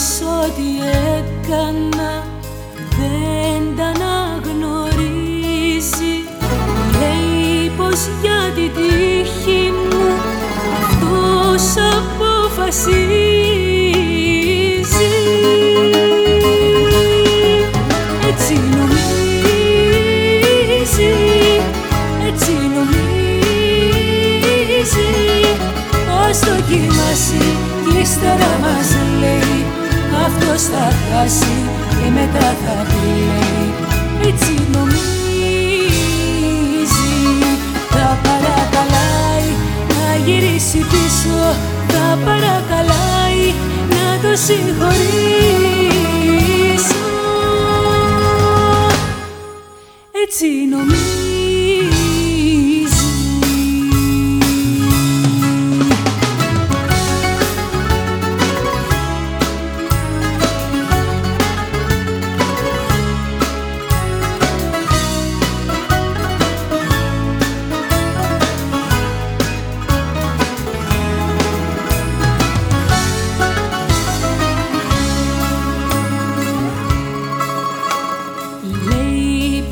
πως ό,τι έκανα δεν τα αναγνωρίζει Λέει πως για την τύχη μου αυτός αποφασίζει. Έτσι νομίζει, έτσι νομίζει. Ας το κοιμάσει κι ύστερα μαζί αυτός θα χάσει και μετά θα κλαίει. Έτσι νομίζει. Θα παρακαλάει να γυρίσει πίσω. Θα παρακαλάει να το συγχωρήσω έτσι νομίζει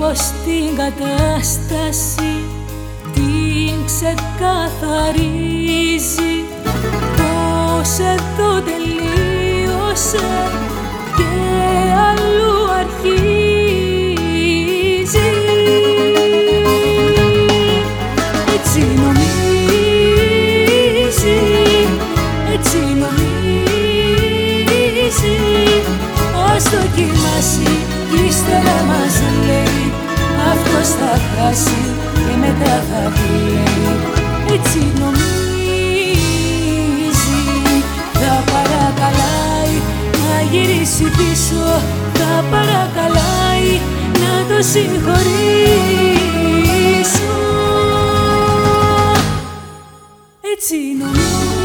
Λέει πως την κατάσταση την ξεκαθαρίζει. Πως εδώ τελείωσε και αλλού αρχίζει. Έτσι νομίζει, έτσι νομίζει. Ας δοκιμάσει κι ύστερα μας λέει αυτός θα χάσει και μετά θα κλαίει έτσι νομίζει θα παρακαλάει να γυρίσει πίσω θα παρακαλάει να το συγχωρήσω. Έτσι νομίζω